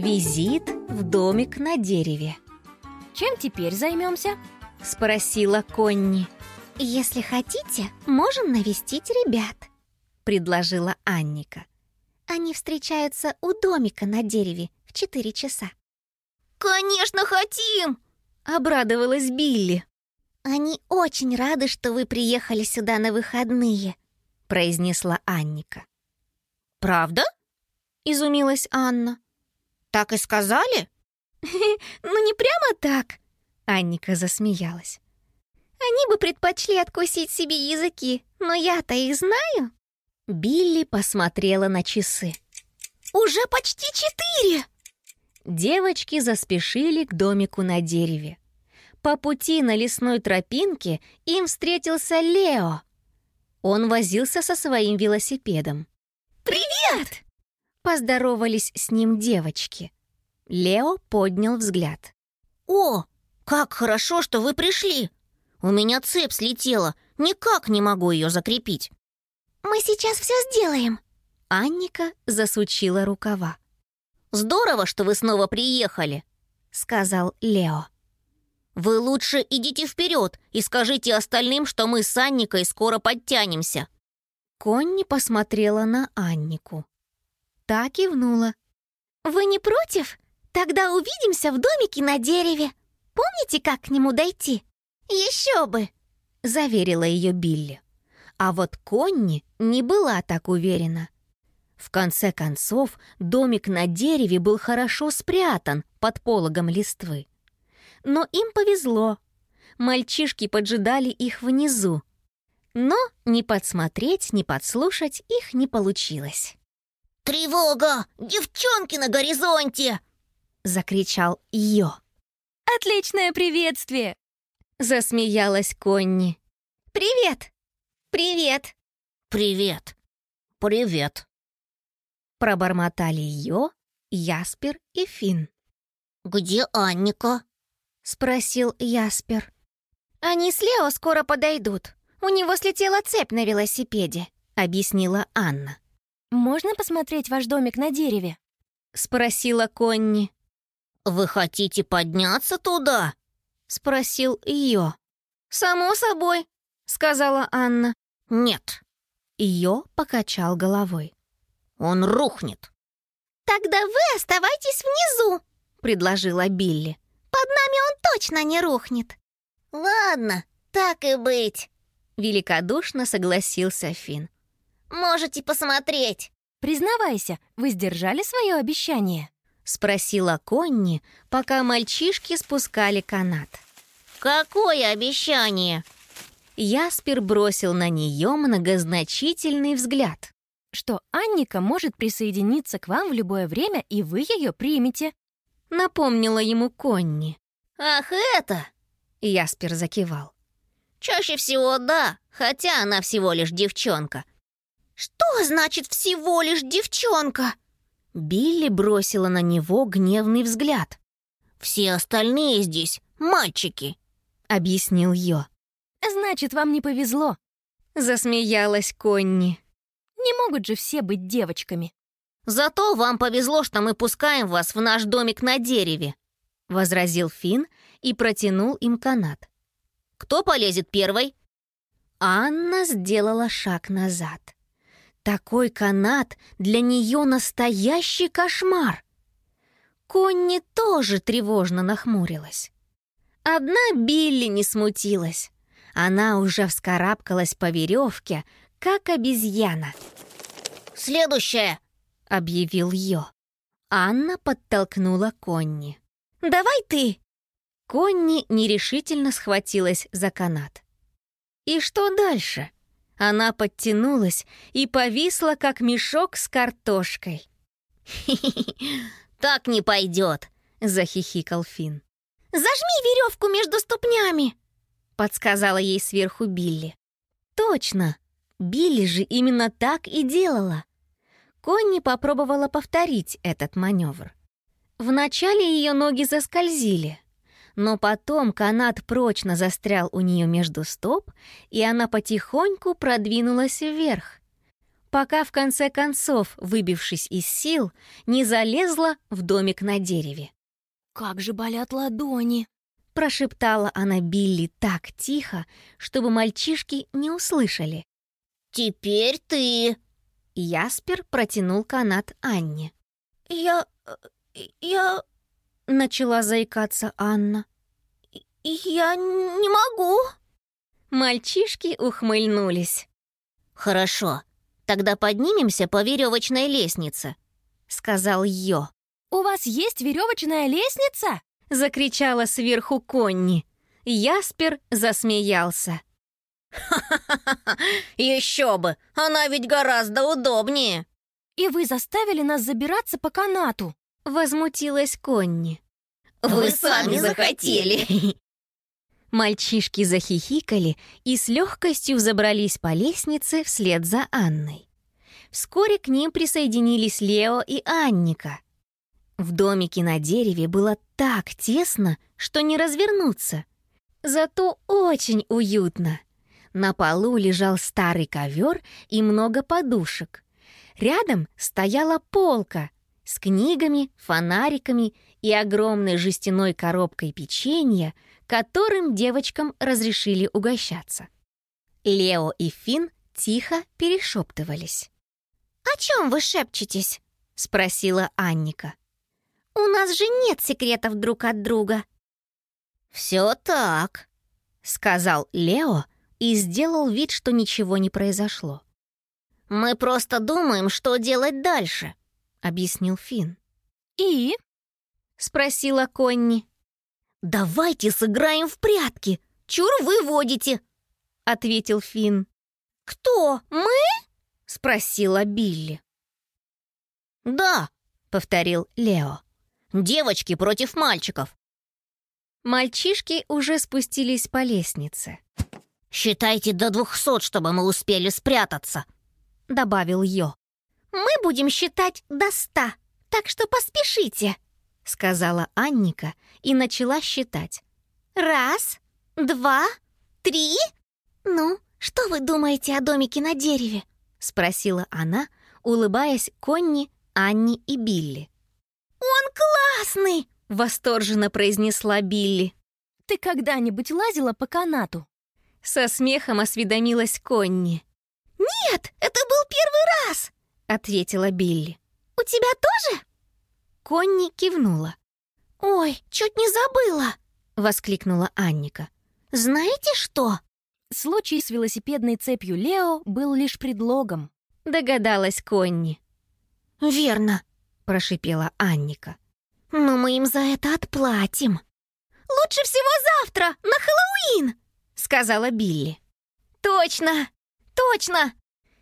Визит в домик на дереве. Чем теперь займемся? Спросила Конни. Если хотите, можем навестить ребят, Предложила Анника. Они встречаются у домика на дереве в 4 часа. Конечно, хотим! Обрадовалась Билли. Они очень рады, что вы приехали сюда на выходные, Произнесла Анника. Правда? Изумилась Анна. Так и сказали? Ну не прямо так. Анника засмеялась. Они бы предпочли откусить себе языки, но я-то их знаю. Билли посмотрела на часы. Уже почти четыре! Девочки заспешили к домику на дереве. По пути на лесной тропинке им встретился Лео. Он возился со своим велосипедом. Привет! Поздоровались с ним девочки. Лео поднял взгляд. О, как хорошо, что вы пришли! У меня цепь слетела, никак не могу ее закрепить. Мы сейчас все сделаем. Анника засучила рукава. Здорово, что вы снова приехали, Сказал Лео. Вы лучше идите вперед и скажите остальным, что мы с Анникой скоро подтянемся. Конни посмотрела на Аннику. Та кивнула. Вы не против? Тогда увидимся в домике на дереве. Помните, как к нему дойти? Еще бы! Заверила ее Билли. А вот Конни не была так уверена. В конце концов, домик на дереве был хорошо спрятан под пологом листвы. Но им повезло. Мальчишки поджидали их внизу. Но ни подсмотреть, ни подслушать их не получилось. «Тревога! Девчонки на горизонте!» — закричал Йо. Отличное приветствие! Засмеялась Конни. Привет! Привет! «Привет! Привет!» Пробормотали Йо, Яспер и Финн. «Где Анника?» — спросил Яспер. Они с Лео скоро подойдут. У него слетела цепь на велосипеде, объяснила Анна. Можно посмотреть ваш домик на дереве? Спросила Конни. «Вы хотите подняться туда?» Спросил Йо. Само собой, сказала Анна. «Нет, Йо покачал головой. он рухнет». Тогда вы оставайтесь внизу, предложила Билли. Под нами он точно не рухнет. «Ладно, так и быть. Великодушно согласился Финн. Можете посмотреть». Признавайся, вы сдержали свое обещание? Спросила Конни, пока мальчишки спускали канат. «Какое обещание?» Яспер бросил на нее многозначительный взгляд. Что Анника может присоединиться к вам в любое время, и вы ее примете. Напомнила ему Конни. «Ах, это!» Яспер закивал. Чаще всего да, хотя она всего лишь девчонка. Что значит всего лишь девчонка? Билли бросила на него гневный взгляд. Все остальные здесь мальчики. Объяснил Йо. Значит, вам не повезло. Засмеялась Конни. Не могут же все быть девочками. Зато вам повезло, что мы пускаем вас в наш домик на дереве. Возразил Финн и протянул им канат. Кто полезет первой? Анна сделала шаг назад. Такой канат для нее настоящий кошмар. Конни тоже тревожно нахмурилась. Одна Билли не смутилась. Она уже вскарабкалась по веревке, как обезьяна, Следующая. объявил Йо. Анна подтолкнула Конни. Давай ты. Конни нерешительно схватилась за канат. И что дальше? Она подтянулась и повисла, как мешок с картошкой. Так не пойдет. — захихикал Финн. Зажми веревку между ступнями. Подсказала ей сверху Билли. Точно, Билли же именно так и делала. Конни попробовала повторить этот маневр. Вначале ее ноги заскользили, но потом канат прочно застрял у нее между стоп, и она потихоньку продвинулась вверх. пока в конце концов, выбившись из сил, не залезла в домик на дереве. «Как же болят ладони!» Прошептала она Билли так тихо, чтобы мальчишки не услышали. «Теперь ты!» Яспер протянул канат Анне. «Я... я...» — начала заикаться Анна. «Я не могу!» Мальчишки ухмыльнулись. «Хорошо, тогда поднимемся по веревочной лестнице», — сказал Йо. «У вас есть веревочная лестница?» — закричала сверху Конни. Яспер засмеялся. «Ха-ха-ха! Еще бы! Она ведь гораздо удобнее!» «И вы заставили нас забираться по канату!» — возмутилась Конни. «Вы сами захотели!» Мальчишки захихикали и с легкостью забрались по лестнице вслед за Анной. Вскоре к ним присоединились Лео и Анника. В домике на дереве было так тесно, что не развернуться. Зато очень уютно. На полу лежал старый ковер и много подушек. Рядом стояла полка с книгами, фонариками и огромной жестяной коробкой печенья, которым девочкам разрешили угощаться. Лео и Фин тихо перешептывались. «О чем вы шепчетесь?» — спросила Анника. «У нас же нет секретов друг от друга». «Все так», — сказал Лео и сделал вид, что ничего не произошло. «Мы просто думаем, что делать дальше», — объяснил Фин. «И?» — спросила Конни. «Давайте сыграем в прятки! Чур вы водите!» — ответил Фин. «Кто? Мы?» — спросила Билли. «Да», — повторил Лео. «Девочки против мальчиков». Мальчишки уже спустились по лестнице. «Считайте до двухсот, чтобы мы успели спрятаться», — добавил Йо. «Мы будем считать до ста, так что поспешите», — сказала Анника и начала считать. «Раз, два, три...» «Ну, что вы думаете о домике на дереве?» — спросила она, улыбаясь Конни, Анне и Билли. «Он классный!» — восторженно произнесла Билли. «Ты когда-нибудь лазила по канату?» Со смехом осведомилась Конни. «Нет, это был первый раз!» — ответила Билли. «У тебя тоже?» Конни кивнула. «Ой, чуть не забыла!» — воскликнула Анника. «Знаете что?» Случай с велосипедной цепью Лео был лишь предлогом. Догадалась Конни. «Верно», — прошипела Анника. «Но мы им за это отплатим». «Лучше всего завтра, на Хэллоуин!» — сказала Билли. «Точно! Точно!»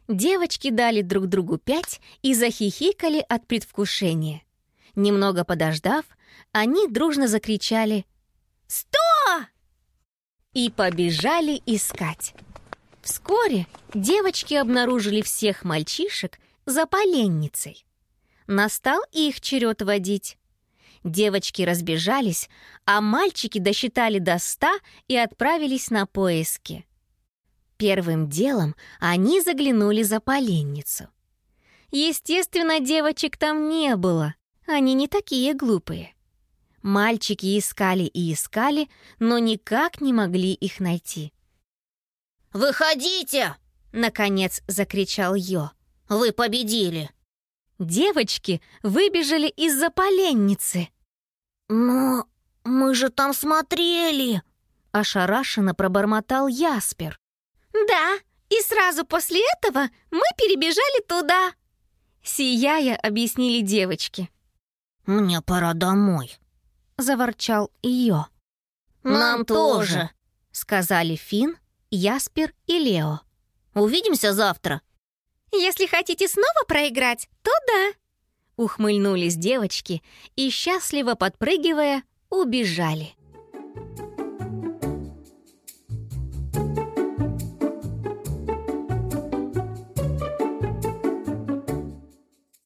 Девочки дали друг другу пять и захихикали от предвкушения. Немного подождав, они дружно закричали «Сто!» и побежали искать. Вскоре девочки обнаружили всех мальчишек за поленницей. Настал их черед водить. Девочки разбежались, а мальчики досчитали до ста и отправились на поиски. Первым делом они заглянули за поленницу. Естественно, девочек там не было, они не такие глупые. Мальчики искали и искали, но никак не могли их найти. «Выходите!» — наконец закричал Йо. «Вы победили!» Девочки выбежали из-за поленницы. «Но мы же там смотрели!» — ошарашенно пробормотал Яспер. «Да, и сразу после этого мы перебежали туда!» Сияя, объяснили девочки. «Мне пора домой», — заворчал Йо. «Нам тоже», — сказали Фин, Яспер и Лео. «Увидимся завтра». «Если хотите снова проиграть, то да», — ухмыльнулись девочки и, счастливо подпрыгивая, убежали.